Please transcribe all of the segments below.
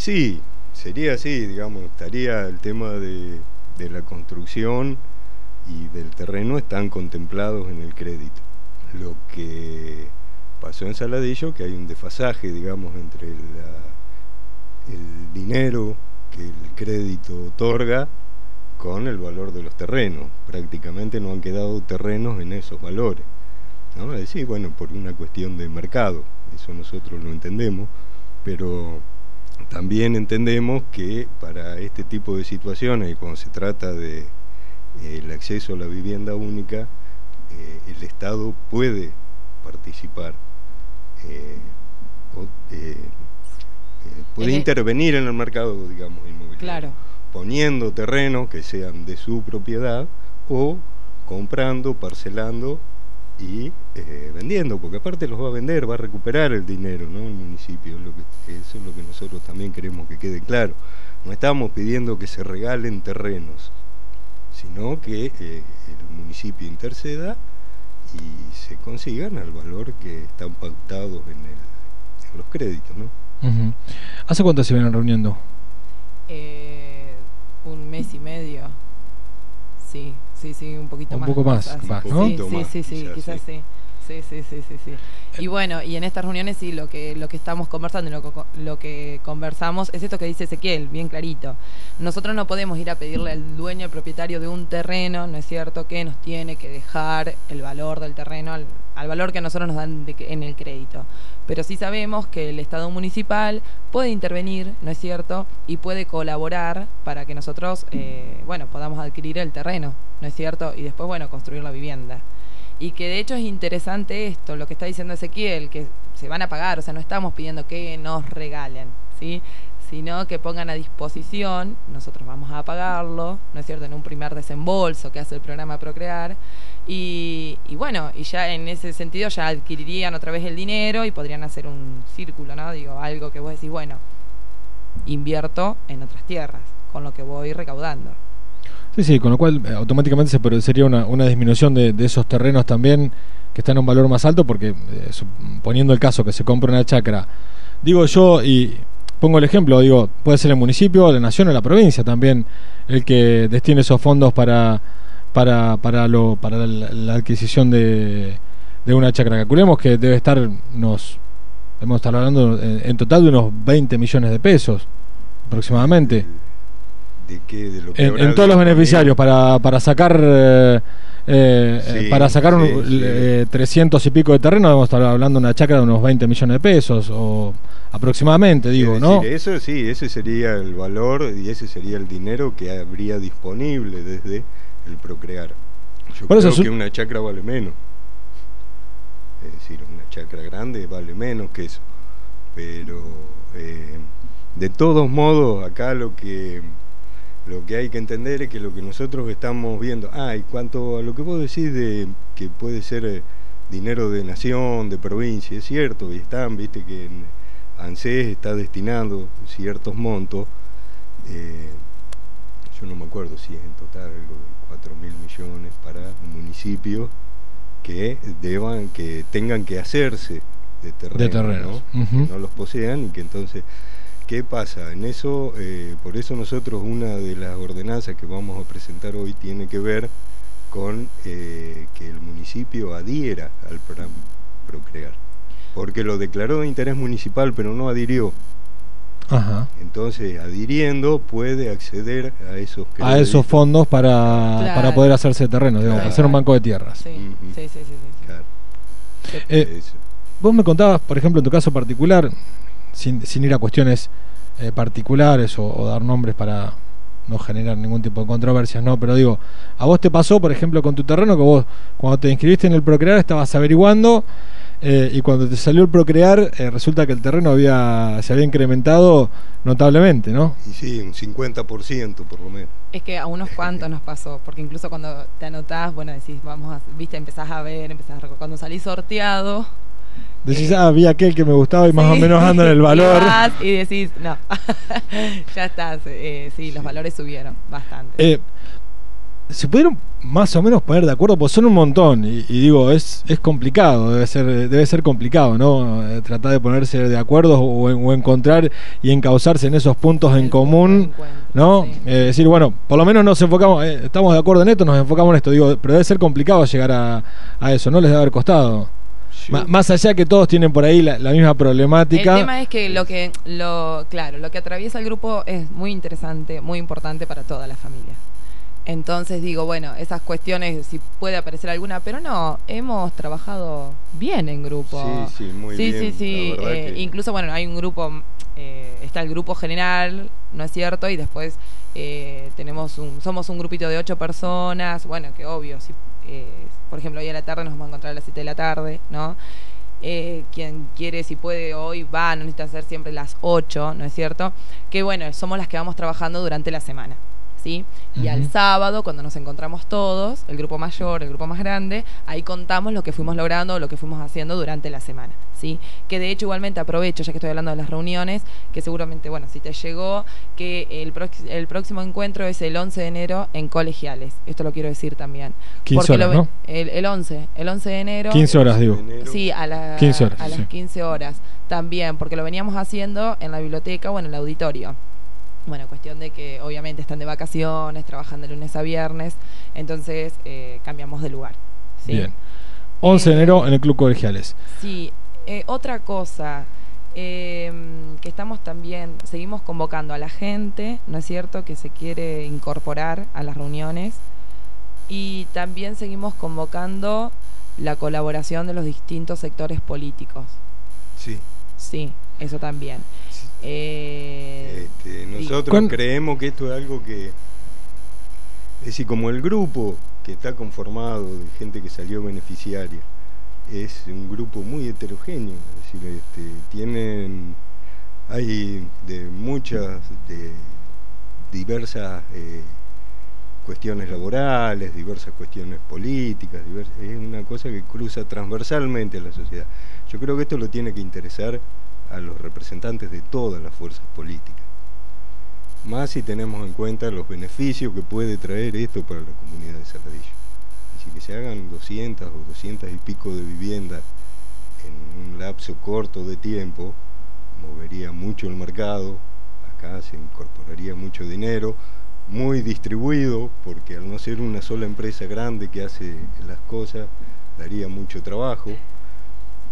Sí, sería así, digamos, estaría el tema de, la construcción y del terreno están contemplados en el crédito. Lo que pasó en Saladillo, que hay un desfasaje, digamos, entre el dinero que el crédito otorga con el valor de los terrenos. Prácticamente no han quedado terrenos en esos valores. ¿no? Es decir, bueno, por una cuestión de mercado, eso nosotros lo entendemos, pero también entendemos que para este tipo de situaciones, y cuando se trata de eh, el acceso a la vivienda única, eh, el Estado puede participar, eh, puede intervenir en el mercado, digamos, inmobiliario. Claro. Poniendo terrenos que sean de su propiedad o comprando, parcelando y eh, vendiendo, porque aparte los va a vender, va a recuperar el dinero, ¿no? El municipio, lo que, eso es lo que nosotros también queremos que quede claro. No estamos pidiendo que se regalen terrenos, sino que eh, el municipio interceda y se consigan al valor que están pautados en, el, en los créditos, ¿no? ¿Hace cuánto se vienen reuniendo? Eh, un mes y medio. Sí, sí, sí, un poquito un más. Poco más, ¿no? Sí, sí, sí, sí, quizás sí. Sí, sí, sí, sí, sí. Y bueno, y en estas reuniones sí, lo que, lo que estamos conversando y lo, lo, que conversamos es esto que dice Ezequiel, bien clarito. Nosotros no podemos ir a pedirle al dueño, al propietario de un terreno, ¿no es cierto?, que nos tiene que dejar el valor del terreno al, valor que nosotros nos dan en el crédito. Pero sí sabemos que el Estado municipal puede intervenir, ¿no es cierto?, y puede colaborar para que nosotros, eh, bueno, podamos adquirir el terreno, ¿no es cierto?, y después, bueno, construir la vivienda y que de hecho es interesante esto, lo que está diciendo Ezequiel, que se van a pagar, o sea, no estamos pidiendo que nos regalen, ¿sí? Sino que pongan a disposición, nosotros vamos a pagarlo, ¿no es cierto?, en un primer desembolso que hace el programa Procrear, y, bueno, y ya en ese sentido ya adquirirían otra vez el dinero y podrían hacer un círculo, ¿no? Digo, algo que vos decís, bueno, invierto en otras tierras, con lo que voy recaudando. Sí, sí, con lo cual eh, automáticamente se produciría una, una disminución de, esos terrenos también que están a un valor más alto, porque eh, poniendo el caso que se compra una chacra, digo yo, y pongo el ejemplo, digo, puede ser el municipio, la nación o la provincia también el que destine esos fondos para, para, para, lo, para la, adquisición de, de, una chacra. Calculemos que debe estar unos, hemos estar hablando en, en total de unos 20 millones de pesos aproximadamente. En, todos los beneficiarios para, para sacar eh, eh, para sacar un, 300 eh, y pico de terreno debemos estar hablando de una chacra de unos 20 millones de pesos o aproximadamente digo no eso sí ese sería el valor y ese sería el dinero que habría disponible desde el procrear. Yo creo que una chacra vale menos. Es decir una chacra grande vale menos que eso. Pero de todos modos acá lo que lo que hay que entender es que lo que nosotros estamos viendo, ah, y cuanto a lo que vos decís de que puede ser eh, dinero de nación, de provincia, es cierto, y están, viste que en ANSES está destinando ciertos montos, eh, yo no me acuerdo si es en total algo de 4 mil millones para municipios que deban, que tengan que hacerse de terreno, que no los posean y que entonces ¿Qué pasa? En eso, eh, por eso nosotros una de las ordenanzas que vamos a presentar hoy tiene que ver con eh, que el municipio adhiera al programa Procrear, porque lo declaró de interés municipal pero no adhirió. Ajá. Entonces, adhiriendo puede acceder a esos a esos fondos para, para poder hacerse terreno, digamos, hacer un banco de tierras. Sí, sí, sí, sí, eh, vos me contabas, por ejemplo, en tu caso particular, sin, sin ir a cuestiones eh, particulares o, dar nombres para no generar ningún tipo de controversias, ¿no? Pero digo, a vos te pasó, por ejemplo, con tu terreno, que vos cuando te inscribiste en el Procrear estabas averiguando eh, y cuando te salió el Procrear eh, resulta que el terreno había se había incrementado notablemente, ¿no? Y sí, un 50% por lo menos. Es que a unos cuantos nos pasó, porque incluso cuando te anotás, bueno, decís, vamos a, viste, empezás a ver, empezás a cuando salís sorteado, Decís, ah, vi aquel que me gustaba y más o menos ando en el valor. Y, decís, no, ya estás, eh, sí, los valores subieron bastante. Eh, ¿Se pudieron más o menos poner de acuerdo, pues son un montón y, digo, es, es complicado, debe ser, debe ser complicado, ¿no? Eh, tratar de ponerse de acuerdo o, encontrar y encauzarse en esos puntos en común, ¿no? Eh, decir, bueno, por lo menos nos enfocamos, eh, estamos de acuerdo en esto, nos enfocamos en esto, digo, pero debe ser complicado llegar a, a eso, ¿no? Les debe haber costado. Más allá que todos tienen por ahí la, misma problemática. El tema es que lo que, lo, claro, lo que atraviesa el grupo es muy interesante, muy importante para toda la familia. Entonces digo, bueno, esas cuestiones, si puede aparecer alguna, pero no, hemos trabajado bien en grupo. Sí, sí, muy bien. Sí, sí, sí. Eh, incluso, bueno, hay un grupo, eh, está el grupo general, ¿no es cierto? Y después eh, tenemos un, somos un grupito de ocho personas, bueno, que obvio, si, por ejemplo, hoy a la tarde nos vamos a encontrar a las siete de la tarde, ¿no? quien quiere, si puede, hoy va, no necesita ser siempre las ocho, ¿no es cierto? Que bueno, somos las que vamos trabajando durante la semana. ¿Sí? Y al sábado, cuando nos encontramos todos, el grupo mayor, el grupo más grande, ahí contamos lo que fuimos logrando, lo que fuimos haciendo durante la semana, ¿sí? Que de hecho igualmente aprovecho, ya que estoy hablando de las reuniones, que seguramente, bueno, si te llegó, que el, el próximo encuentro es el 11 de enero en colegiales. Esto lo quiero decir también. 15 horas, ¿no? el, 11, el 11 de enero. 15 horas, digo. Sí, a, la, 15 horas, a las 15 horas también, porque lo veníamos haciendo en la biblioteca o en el auditorio. Bueno, cuestión de que obviamente están de vacaciones, trabajan de lunes a viernes, entonces eh, cambiamos de lugar. Bien. 11 de enero en el Club Colegiales. Sí, eh, otra cosa, em, que estamos también, seguimos convocando a la gente, ¿no es cierto?, que se quiere incorporar a las reuniones y también seguimos convocando la colaboración de los distintos sectores políticos. Sí. Sí, eso también. Eh, este, nosotros creemos que esto es algo que, es decir, como el grupo que está conformado de gente que salió beneficiaria, es un grupo muy heterogéneo, es decir, este, tienen, hay de muchas, de diversas eh, cuestiones laborales, diversas cuestiones políticas, es una cosa que cruza transversalmente a la sociedad. Yo creo que esto lo tiene que interesar a los representantes de todas las fuerzas políticas. Más si tenemos en cuenta los beneficios que puede traer esto para la comunidad de Saladillo. Así que se hagan 200 o 200 y pico de viviendas en un lapso corto de tiempo, movería mucho el mercado, acá se incorporaría mucho dinero, muy distribuido, porque al no ser una sola empresa grande que hace las cosas, daría mucho trabajo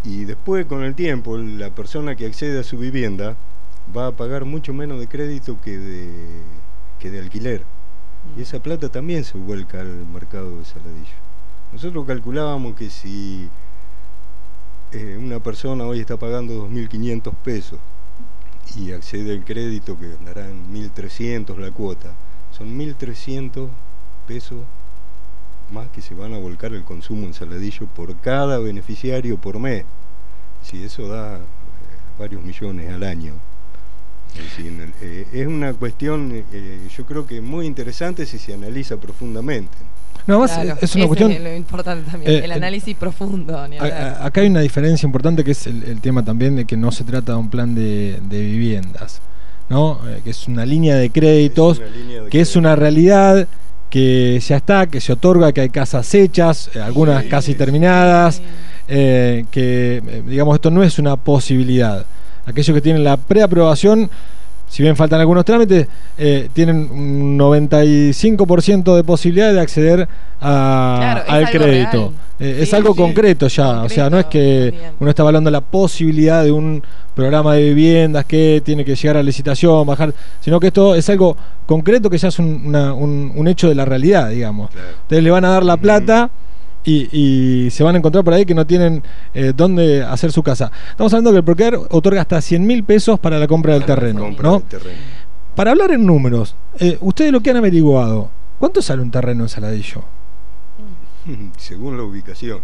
y después con el tiempo la persona que accede a su vivienda va a pagar mucho menos de crédito que de, que de alquiler. Y esa plata también se vuelca al mercado de Saladillo. Nosotros calculábamos que si eh, una persona hoy está pagando 2.500 pesos y accede al crédito que andará en 1.300 la cuota, son 1.300 pesos más que se van a volcar el consumo en Saladillo por cada beneficiario por mes. Si eso da eh, varios millones al año. Eh, es una cuestión, eh, yo creo que muy interesante si se analiza profundamente. No, más es una cuestión. Es lo importante también, el análisis profundo. acá hay una diferencia importante que es el, tema también de que no se trata de un plan de, viviendas, ¿no? que es una línea de créditos, que es una realidad que ya está, que se otorga, que hay casas hechas, eh, algunas casi terminadas, eh, que eh, digamos esto no es una posibilidad. Aquellos que tienen la preaprobación, si bien faltan algunos trámites, tienen un 95% de posibilidad de acceder al crédito. es algo concreto ya, o sea, no es que uno está hablando de la posibilidad de un programa de viviendas que tiene que llegar a licitación, bajar, sino que esto es algo concreto que ya es un, hecho de la realidad, digamos. Ustedes le van a dar la plata. Y, se van a encontrar por ahí que no tienen eh, dónde hacer su casa. Estamos hablando que el Procrear otorga hasta 100 mil pesos para la compra del terreno, ¿no? Para hablar en números, eh, ustedes lo que han averiguado, ¿cuánto sale un terreno en Saladillo? Según la ubicación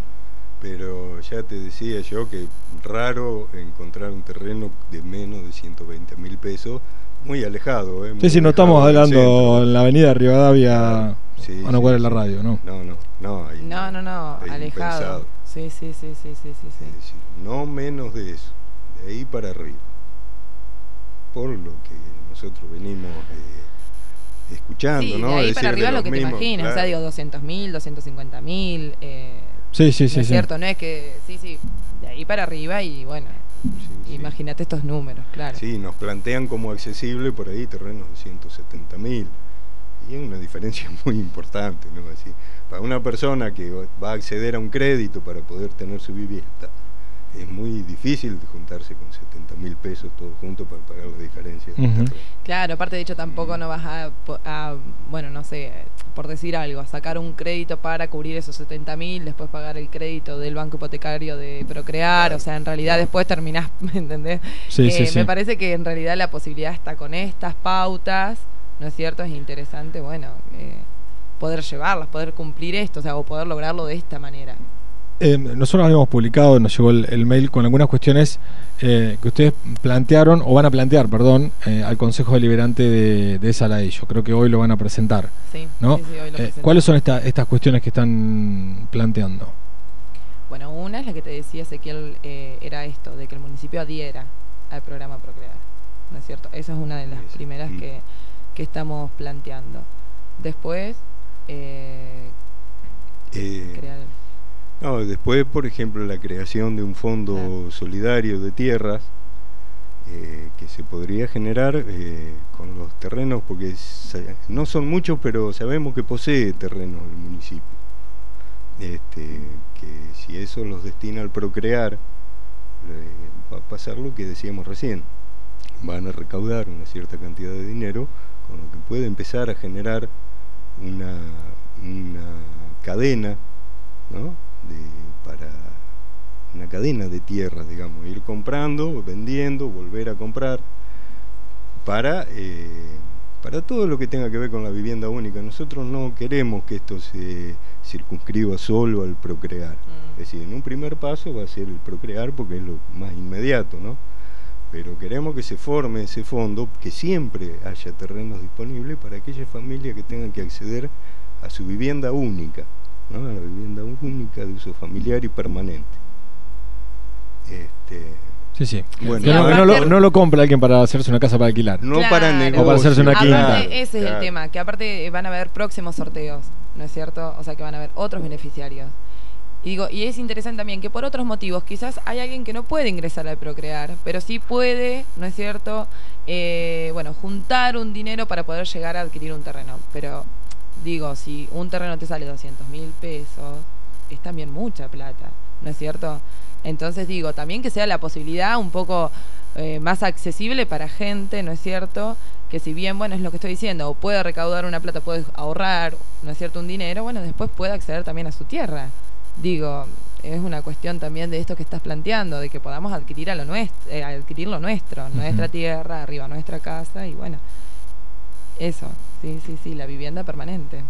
pero ya te decía yo que raro encontrar un terreno de menos de 120 mil pesos, muy alejado. ¿eh? sí, sí, no estamos hablando en la avenida Rivadavia, sí, a no sí, la radio, ¿no? No, no, no. no, no, no, alejado. Sí, sí, sí, sí, sí, sí. Es decir, no menos de eso, de ahí para arriba. Por lo que nosotros venimos eh, escuchando, ¿no? De ahí para arriba lo que te imaginas, o sea, digo 200 mil, 250 mil. Eh, sí, sí, sí. es cierto, no es que, sí, sí, de ahí para arriba y bueno, imagínate estos números, claro. Sí, nos plantean como accesible por ahí terrenos de 170 mil. Y es una diferencia muy importante, ¿no? Así, para una persona que va a acceder a un crédito para poder tener su vivienda, es muy difícil juntarse con 70 mil pesos todos juntos para pagar la diferencia. Claro, aparte de hecho tampoco no vas a, bueno, no sé, por decir algo, a sacar un crédito para cubrir esos 70 mil, después pagar el crédito del banco hipotecario de Procrear, o sea, en realidad después terminás, ¿me entendés? Sí, sí, Me parece que en realidad la posibilidad está con estas pautas, ¿no es cierto? Es interesante, bueno, eh, poder llevarlas, poder cumplir esto, o sea, o poder lograrlo de esta manera. Eh, nosotros habíamos publicado, nos llegó el, mail con algunas cuestiones eh, que ustedes plantearon, o van a plantear, perdón, eh, al Consejo Deliberante de, de. Yo creo que hoy lo van a presentar. Sí, ¿no? ¿Cuáles son estas cuestiones que están planteando? Bueno, una es la que te decía Ezequiel, era esto, de que el municipio adhiera al programa Procrear. ¿No es cierto? Esa es una de las primeras que, que estamos planteando. Después, crear no, después, por ejemplo, la creación de un fondo solidario de tierras eh, que se podría generar eh, con los terrenos, porque no son muchos, pero sabemos que posee terrenos el municipio. Este, que si eso los destina al procrear, va a pasar lo que decíamos recién. Van a recaudar una cierta cantidad de dinero, con lo que puede empezar a generar una, una cadena ¿no? para una cadena de tierras, digamos, ir comprando, vendiendo, volver a comprar, para, eh, para todo lo que tenga que ver con la vivienda única. Nosotros no queremos que esto se circunscriba solo al procrear. Mm. Es decir, en un primer paso va a ser el procrear porque es lo más inmediato, ¿no? Pero queremos que se forme ese fondo, que siempre haya terrenos disponibles para aquellas familias que tengan que acceder a su vivienda única la vivienda única de uso familiar y permanente. Este, sí, sí. Bueno, no, lo, compra alguien para hacerse una casa para alquilar. No para negocio. O para hacerse una quinta. ese es el tema, que aparte van a haber próximos sorteos, ¿no es cierto? O sea, que van a haber otros beneficiarios. Y digo, y es interesante también que por otros motivos, quizás hay alguien que no puede ingresar al Procrear, pero sí puede, ¿no es cierto? Eh, bueno, juntar un dinero para poder llegar a adquirir un terreno. Pero digo, si un terreno te sale 200 mil pesos, es también mucha plata, ¿no es cierto? Entonces digo, también que sea la posibilidad un poco eh, más accesible para gente, ¿no es cierto? Que si bien, bueno, es lo que estoy diciendo, o puede recaudar una plata, puede ahorrar, ¿no es cierto?, un dinero, bueno, después puede acceder también a su tierra. Digo, es una cuestión también de esto que estás planteando, de que podamos adquirir, a lo nuestro, eh, adquirir lo nuestro, nuestra tierra, arriba nuestra casa, y bueno, eso, sí, sí, sí, la vivienda permanente.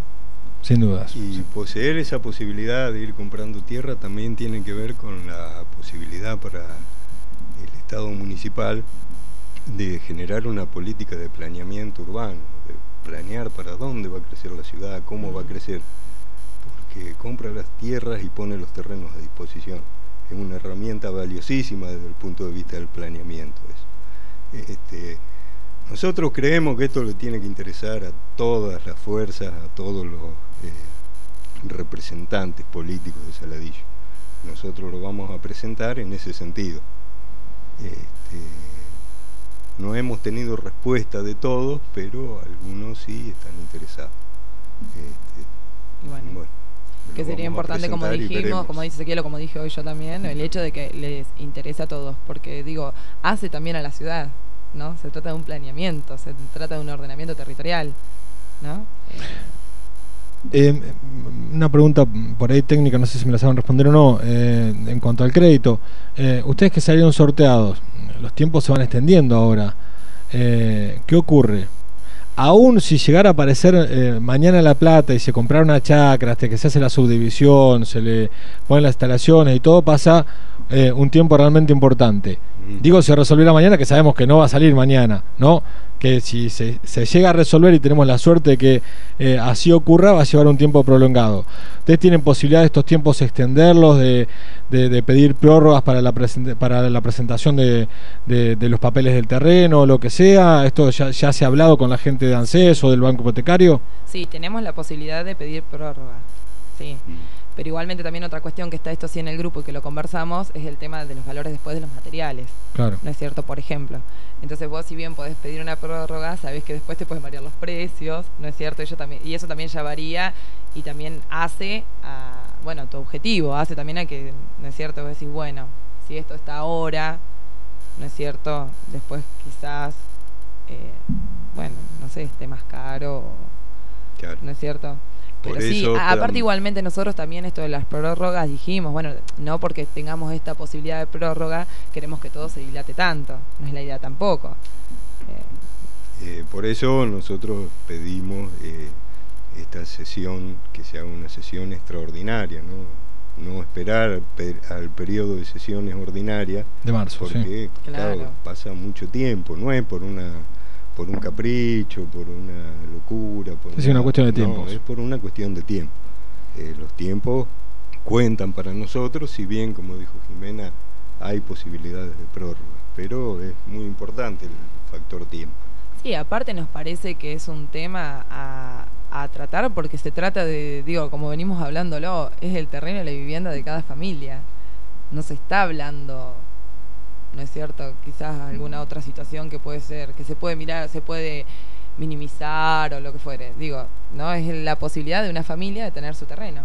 Sin dudas. Y poseer esa posibilidad de ir comprando tierra también tiene que ver con la posibilidad para el Estado municipal de generar una política de planeamiento urbano, de planear para dónde va a crecer la ciudad, cómo va a crecer, porque compra las tierras y pone los terrenos a disposición. Es una herramienta valiosísima desde el punto de vista del planeamiento. Este, nosotros creemos que esto le tiene que interesar a todas las fuerzas, a todos los eh, representantes políticos de Saladillo. Nosotros lo vamos a presentar en ese sentido. Este, no hemos tenido respuesta de todos, pero algunos sí están interesados. Este, bueno, que sería importante, como dijimos, como dice Ezequiel, como dije hoy yo también, el hecho de que les interesa a todos, porque digo, hace también a la ciudad. ¿no? Se trata de un planeamiento, se trata de un ordenamiento territorial, ¿no? Eh, una pregunta por ahí técnica, no sé si me la saben responder o no, eh, en cuanto al crédito. Eh, ustedes que salieron sorteados, los tiempos se van extendiendo ahora. ¿Qué ocurre? Aún si llegara a aparecer mañana La Plata y se comprara una chacra, hasta que se hace la subdivisión, se le ponen las instalaciones y todo pasa eh, un tiempo realmente importante. Digo, se resolverá mañana, que sabemos que no va a salir mañana, ¿no? Que si se, llega a resolver y tenemos la suerte de que eh, así ocurra, va a llevar un tiempo prolongado. ¿Ustedes tienen posibilidad de estos tiempos extenderlos, de, pedir prórrogas para la, para la presentación de, los papeles del terreno, o lo que sea? ¿Esto ya, se ha hablado con la gente de ANSES o del Banco Hipotecario? Sí, tenemos la posibilidad de pedir prórroga. Sí. Mm. Pero igualmente también otra cuestión que está esto sí en el grupo y que lo conversamos es el tema de los valores después de los materiales. Claro. ¿No es cierto? Por ejemplo. Entonces vos si bien podés pedir una prórroga, sabés que después te pueden variar los precios, ¿no es cierto? Y, también, y eso también ya varía y también hace a, bueno, tu objetivo, hace también a que, ¿no es cierto? Vos decís, bueno, si esto está ahora, ¿no es cierto? Después quizás, eh, bueno, no sé, esté más caro, ¿no es cierto? Pero sí, aparte igualmente nosotros también esto de las prórrogas dijimos, bueno, no porque tengamos esta posibilidad de prórroga queremos que todo se dilate tanto, no es la idea tampoco. Eh, eh, por eso nosotros pedimos eh, esta sesión, que sea una sesión extraordinaria, ¿no? no esperar al periodo de sesiones ordinarias de marzo porque claro. pasa mucho tiempo no es por una por un capricho, por una locura. Por es una, cuestión de tiempo. es por una cuestión de tiempo. Eh, los tiempos cuentan para nosotros, si bien, como dijo Jimena, hay posibilidades de prórroga, pero es muy importante el factor tiempo. Sí, aparte nos parece que es un tema a, a tratar porque se trata de, digo, como venimos hablándolo, es el terreno y la vivienda de cada familia. No se está hablando ¿no es cierto? Quizás alguna otra situación que puede ser, que se puede mirar, se puede minimizar o lo que fuere. Digo, ¿no? Es la posibilidad de una familia de tener su terreno.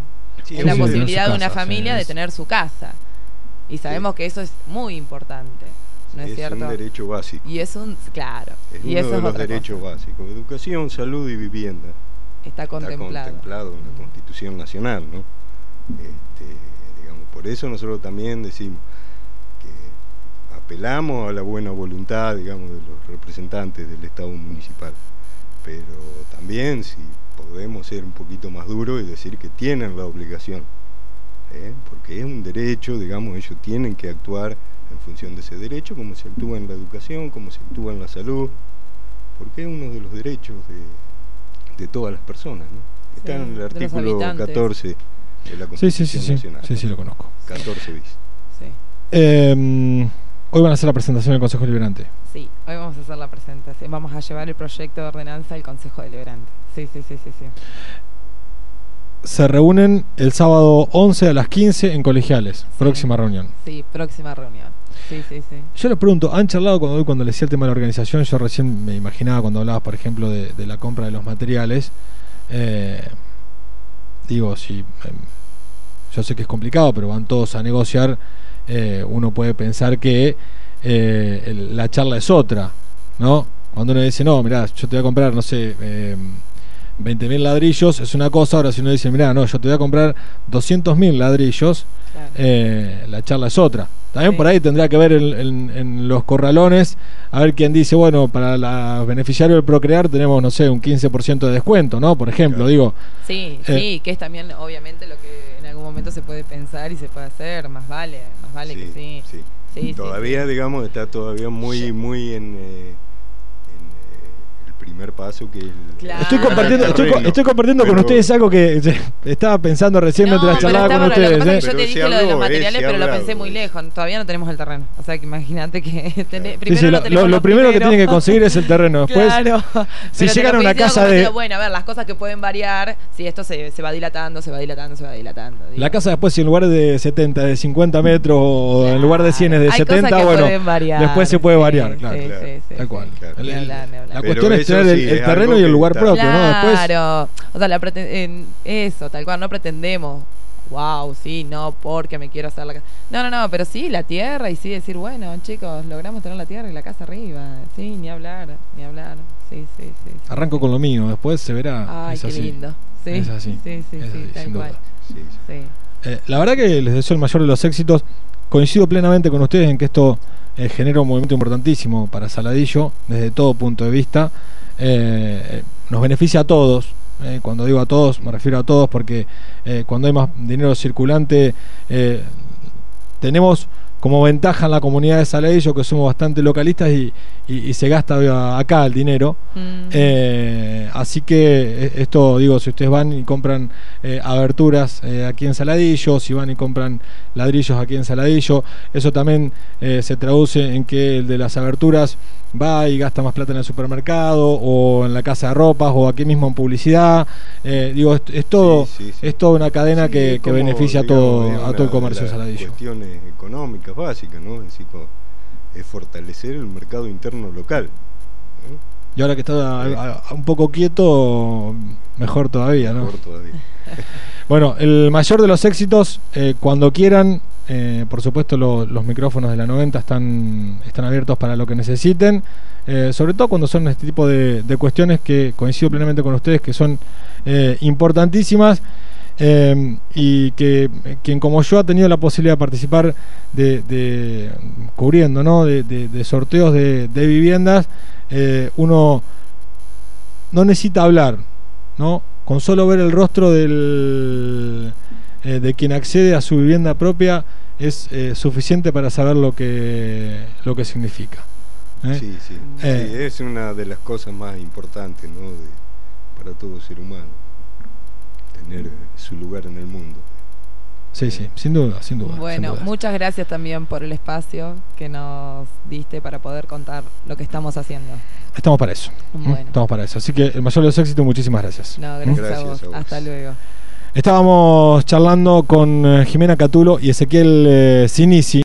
es la posibilidad de una familia de tener su casa. Y sabemos que eso es muy importante. ¿No es, cierto? Es un derecho básico. Y es un, claro. Es y uno de los derechos básicos. Educación, salud y vivienda. Está contemplado. Está contemplado en la Constitución Nacional, ¿no? Este, digamos, por eso nosotros también decimos, apelamos a la buena voluntad, digamos, de los representantes del Estado municipal, pero también si podemos ser un poquito más duros y decir que tienen la obligación, ¿eh? porque es un derecho, digamos, ellos tienen que actuar en función de ese derecho, como se actúa en la educación, como se actúa en la salud, porque es uno de los derechos de, todas las personas, ¿no? Está en el artículo 14 de la Constitución sí, sí, sí, Nacional. Sí, sí, lo conozco. 14 bis. Sí. Eh, Hoy van a hacer la presentación del Consejo Deliberante. Sí, hoy vamos a hacer la presentación. Vamos a llevar el proyecto de ordenanza al Consejo Deliberante. Sí, sí, sí, sí, sí. Se reúnen el sábado 11 a las 15 en colegiales. Próxima reunión. Sí, próxima reunión. Sí, sí, sí. Yo les pregunto, ¿han charlado cuando, cuando les decía el tema de la organización? Yo recién me imaginaba cuando hablabas, por ejemplo, de, la compra de los materiales. Eh, digo, si. Em, yo sé que es complicado, pero van todos a negociar eh, uno puede pensar que eh, la charla es otra, ¿no? Cuando uno dice, no, mirá, yo te voy a comprar, no sé, eh, 20.000 ladrillos, es una cosa, ahora si uno dice, mirá, no, yo te voy a comprar 200.000 ladrillos, eh, la charla es otra. También por ahí tendría que ver en, los corralones, a ver quién dice, bueno, para los beneficiarios del Procrear tenemos, no sé, un 15% de descuento, ¿no? Por ejemplo, digo. Sí, sí, que es también obviamente lo que algún momento se puede pensar y se puede hacer, más vale vale que sí. sí. todavía, digamos, está todavía muy, muy en... Eh, primer paso que Estoy compartiendo, estoy, compartiendo con ustedes algo que estaba pensando recién mientras charlaba con ustedes. ¿eh? Yo te dije lo de los materiales, pero lo pensé muy lejos. Todavía no tenemos el terreno. O sea, que imagínate que primero lo, primero que tienen que conseguir es el terreno. Después, claro. si llegan a una casa de... Bueno, a ver, las cosas que pueden variar, si esto se, se va dilatando, se va dilatando, se va dilatando. La casa después, si en lugar de 70, de 50 metros o en lugar de 100 es de 70, bueno, después se puede variar. Claro, tal cual. La cuestión es el, terreno y el lugar propio, ¿no? Después... Claro, o sea, la eso, tal cual, no pretendemos, wow, sí, no, porque me quiero hacer la casa. No, no, no, pero sí, la tierra y sí decir, bueno, chicos, logramos tener la tierra y la casa arriba, sí, ni hablar, ni hablar, sí, sí, sí. Arranco con lo mío, después se verá. Ay, qué lindo. Sí, es así. Sí, sí, sí, tal cual. Eh, la verdad que les deseo el mayor de los éxitos. Coincido plenamente con ustedes en que esto eh, genera un movimiento importantísimo para Saladillo desde todo punto de vista. Eh, nos beneficia a todos. Eh, cuando digo a todos, me refiero a todos porque eh, cuando hay más dinero circulante, tenemos como ventaja en la comunidad de Saladillo, que somos bastante localistas y, se gasta acá el dinero. Mm. Eh, así que e, esto, digo, si ustedes van y compran eh, aberturas eh, aquí en Saladillo, si van y compran ladrillos aquí en Saladillo, eso también se traduce en que el de las aberturas va y gasta más plata en el supermercado o en la casa de ropas o aquí mismo en publicidad. digo, es, todo es toda una cadena que, beneficia a todo, a todo el comercio de Saladillo. Cuestiones económicas básica, ¿no? Es fortalecer el mercado interno local. Y ahora que está un poco quieto, mejor todavía, ¿no? Mejor todavía. bueno, el mayor de los éxitos, eh, cuando quieran, eh, por supuesto los micrófonos de la 90 están, están abiertos para lo que necesiten, eh, sobre todo cuando son este tipo de, de, cuestiones que coincido plenamente con ustedes, que son importantísimas. Em, y que quien como yo ha tenido la posibilidad de participar de, cubriendo, ¿no? de, sorteos de, viviendas, eh, uno no necesita hablar, ¿no? Con solo ver el rostro del, eh, de quien accede a su vivienda propia es eh, suficiente para saber lo que, lo que significa. Sí, sí. es una de las cosas más importantes ¿no? para todo ser humano tener su lugar en el mundo. Sí, sí, sin duda, sin duda. Bueno, muchas gracias también por el espacio que nos diste para poder contar lo que estamos haciendo. Estamos para eso. Estamos para eso. Así que el mayor de los éxitos, muchísimas gracias. No, gracias, a, vos. Hasta luego. Estábamos charlando con eh, Jimena Catulo y Ezequiel eh, Sinisi.